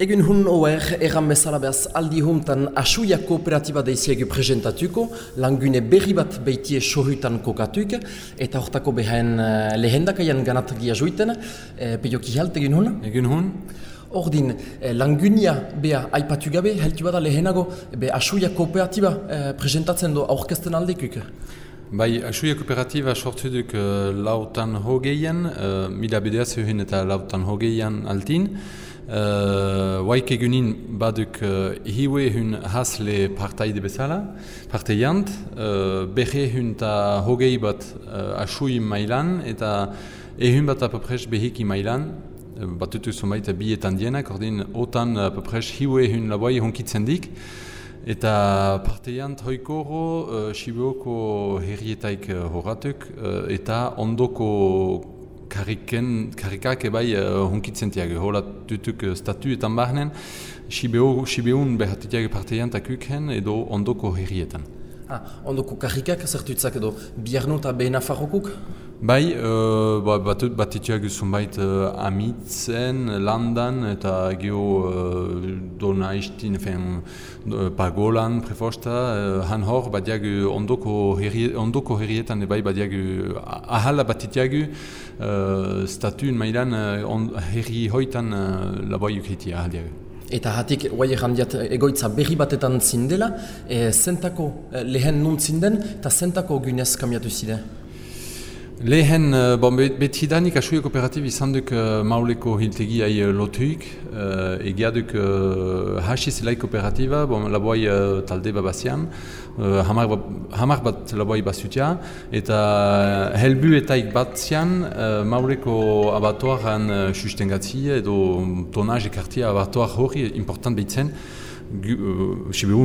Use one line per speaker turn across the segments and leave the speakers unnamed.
Egun hun oer, erran bezala behaz aldi huntan asuia kooperatiba deiziegu presentatuko, langune berri bat beitie sohutan kokatuk, eta hortako behaen uh, lehendakaian ganatagia juiten, uh, peioki halt egin hun?
Egin hun.
Ordin, eh, langunia beha aipatu gabe, heltu bada lehenago, be asuia kooperatiba eh, presentatzen do aurkezten aldekuk?
Bai, asuia kooperatiba sortu duk uh, lautan hogeian, uh, mila bedeaz eta lautan hogeian altin, Uh, Waik egunin baduk uh, hiwe hun hasle partaide bezala, parteiant, uh, behe hun ta hogei bat uh, asui mailan, eta ehun bat apapres behiki mailan, uh, batutu zumait bietan dienak, ordin otan apapres hiwe hun laboi honkitzen dik, eta parteiant hoikoro uh, Shibuoko herrietaik uh, horatuk, uh, eta ondoko kariken, karikak ebai uh, hunkitzen tiag, hola dutuk uh, statuetan bahnen, Sibeun behatitiak parteian takuken edo ondoko herrietan.
Ah, ondoko karikak zertutzak edo biarnu eta behin afarrokuk?
Bai, uh, bat, bat itiak zunbait uh, amitzen, landan eta geho uh, dona istin, fen, uh, pagolan prefosta, uh, han hor bat diag ondoko, herri, ondoko herrietan bai bat diag ahala bat itiak uh, statuen mailan uh, on, herri hoitan uh, laboi ukritia ahal diag.
Eta hatik, guai errandiat, egoitza berri batetan zindela, e, zentako e, lehen nun zinden, eta zentako gunez kamiatu zide?
Lehen, uh, bon, beti danik asuio kooperatib izan duk uh, mauleko hiltegi ai uh, lotuik, uh, egia duk uh, hasi zelai kooperatiba, bon, laboi uh, talde babazian, uh, hamar, hamar bat laboi basutia, eta helbu eta ik bat zian uh, mauleko abatuaran uh, sustengatzi edo tonaj ekartia abatuar hori important behitzen, uh,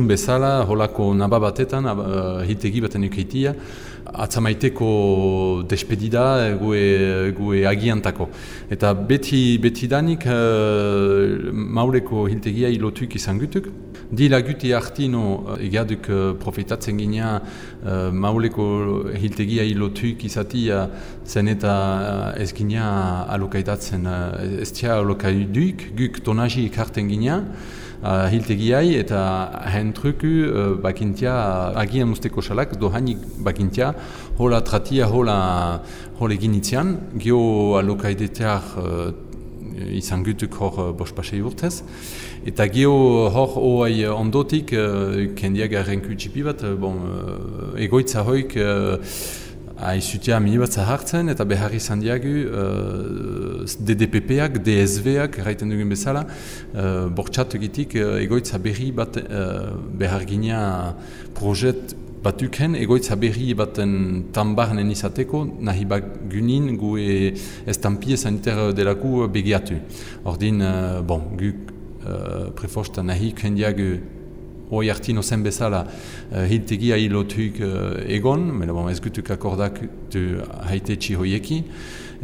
bezala, holako naba batetan, uh, hiltegi baten ukeitia, atzamaiteko despedida gue, gue agiantako. Eta beti, beti danik uh, maureko hiltegia ilotuik izan gutuk. Di laguti hartino egaduk uh, profetatzen ginea uh, mauleko hiltegia ilotuik izatia zen eta ez ginea alokaitatzen uh, ez tia alokaiduik, guk tonaji ikarten ginea uh, hiltegiai eta hen truku uh, bakintia agian usteko salak dohanik bakintia hola tratia hola hole ginitzean gio alokaidetear uh, izan gutuk hor uh, bospasei urtez. Eta gio hor oai ondotik uh, kendiak errenku txipi bat bon, uh, egoitza hoik uh, Aizutia mini bat zahartzen eta behar izan diagu uh, DDPP-ak, DSV-ak, erraiten dugun bezala, uh, bortxat egitik uh, egoitza berri bat uh, behar ginea projet batuken, egoitza berri baten tambarnen izateko, nahi gunin gu e estampie saniter delaku begiatu. Ordin, uh, bon, gu uh, prefosta nahi kendiagu hoi hartino zen bezala uh, hiltegia hilotuik uh, egon, mena bon, ez gutuk akordak du haite txi hoieki,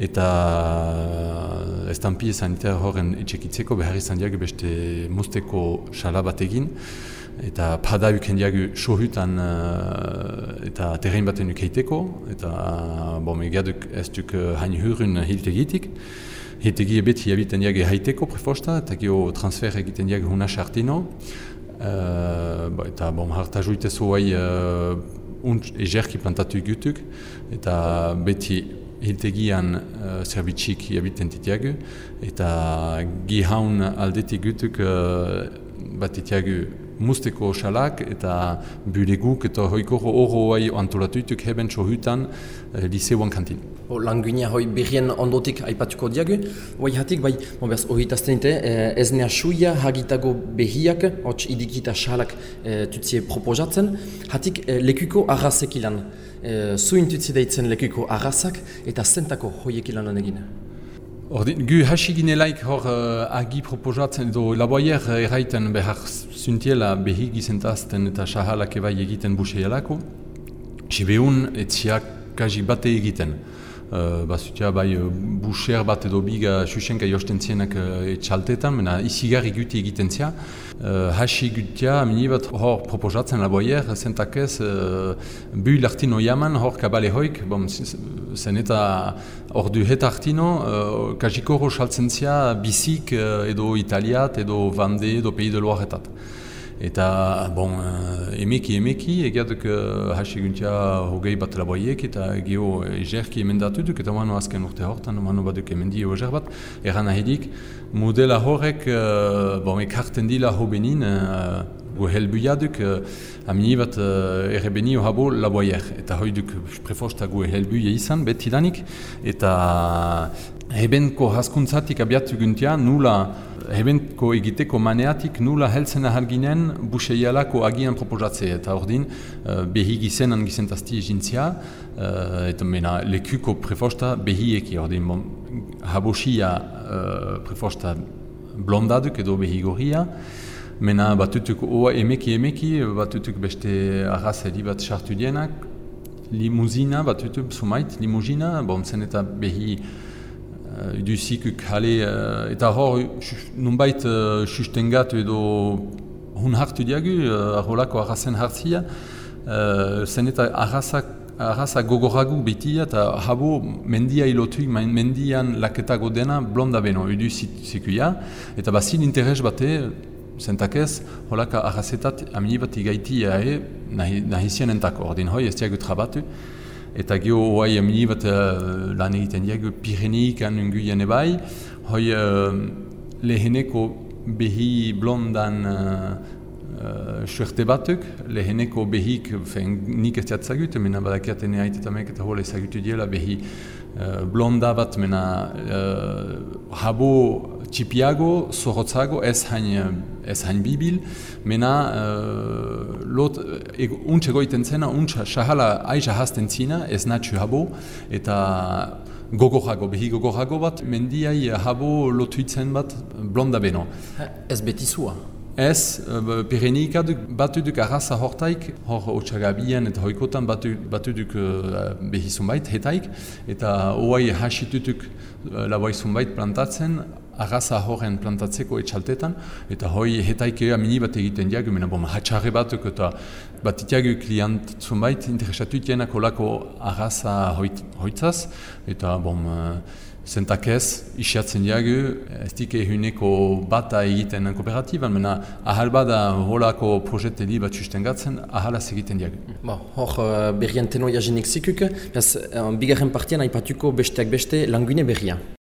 eta uh, estampie saniter horren itxekitzeko behar izan diagu beste musteko xala bat egin, eta pada uken diagu sohutan uh, eta terrein baten ukeiteko, eta bon, egaduk ez duk uh, hain hurun hiltegitik, Hitegi beti habiten diage haiteko prefosta, eta gio transfer egiten diage hunas hartino. Uh, ba, eta bon, harta juite zuai uh, unt egerki plantatu gutuk, eta beti hiltegian uh, zerbitxik jabiten titiagu, eta gi haun aldeti gutuk uh, bat titiagu musteko osalak eta buleguk eta hoiko horro hoi antolatuituk heben txohutan uh, liseuan kantin.
O, languina hoi berrien ondotik aipatuko diagu, hoi hatik bai, mohaz, hori taztenite, eh, ez nea suia hagitago behiak, hotx idikita xalak eh, tutzie proposatzen, hatik eh, lekuko arrazek ilan, eh, zuin tutzi deitzen lekuko arrazak eta zentako hoiek ilanan egin.
Ordin, gu hasi ginelaik hor uh, agi proposatzen edo laboier erraiten behar zuntiela behi gizentazten eta sahalak ebai egiten buseialako. Sibeun etziak kaji bate egiten. Uh, bazutia bai buser bat edo biga susenka josten zienak uh, etxaltetan, mena izigarri guti egiten zia. Uh, hasi gutia, mini bat hor proposatzen laboier, zentak ez, uh, bu lartino jaman hor kabale hoik, bom, zen eta hor du het artino, uh, kajiko saltzen zia bizik uh, edo italiat, edo vande, edo pei de loaretat. Eta, bon, uh, emeki emeki, egiatuk uh, hasi guntia hogei bat laboiek eta geho egerki emendatu duk, eta manu azken urte hortan, manu baduk emendi eger bat, eran ahedik, modela horrek, bon, ekarten dila ho benin, uh, go helbuiaduk, uh, amini bat ere beni ohabo laboier. Eta hoi duk prefosta go helbuia izan, beti danik, eta hebenko haskuntzatik abiatu guntia, nula hebenko egiteko maneatik nula heltzen ahal ginen buseialako agian proposatze eta ordin uh, behi gizenan gizentazti egintzia uh, eta mena lekuko prefosta behieki ordin bon, habosia uh, prefosta blondaduk edo behi gorria. Mena batutuk oa emeki emeki batutuk beste arrazeri bat sartu dienak. Limuzina batutuk sumait limuzina bon zen eta behi uh, duzik kale uh, eta hor nunbait uh, sustengatu edo hun hartu diagu uh, arrolako arrazen hartzia uh, zen eta arrazak Arraza gogoragu betia eta habo mendia ilotuik, mendian laketago dena blonda beno, edu zikuia. Eta bazin interes bate, zentakez, holaka arrazetat amini bat igaiti eae nahi, nahi zienentako. Ordin hoi ez diagu trabatu eta geho hoai amini bat uh, lan egiten diago Pireneik anunguien ebai, hoi uh, leheneko behi blondan uh, uh, suerte batuk, leheneko behik, fen, nik ez jatzagut, mena badakiaten eait eta mek eta hola ezagutu diela behi uh, blonda bat, mena uh, habo txipiago, zorotzago, ez hain, ez hain bibil, mena uh, lot, e, untxe goiten zena, untxa sahala aiza hasten zina, ez natxu habo, eta gogorago, behi gogorago bat, mendiai habo lotuitzen bat blonda beno.
Ez beti zua?
Ez, Pirenika duk, batu duk arraza hortaik, hor otxagabian eta hoikotan batu, batu duk uh, behi zunbait, hetaik, eta oai hasitutuk uh, laboai zunbait plantatzen, arraza horren plantatzeko etxaltetan, eta hoi hetaikea mini bat egiten diagu, mena bom, hatxarre batuk eta bat itiagu klient zunbait, interesatu itenak olako arraza hoit, hoitzaz, eta bom, uh, zentak ez, isiatzen diagu, ez dike ehuneko bata egiten kooperatiban, mena ahal bada holako projete li bat susten gatzen, ahalaz egiten diagu.
Ba, hor uh, berrian tenoia jenik zikuk, ez uh, bigarren partian aipatuko besteak beste langune berria.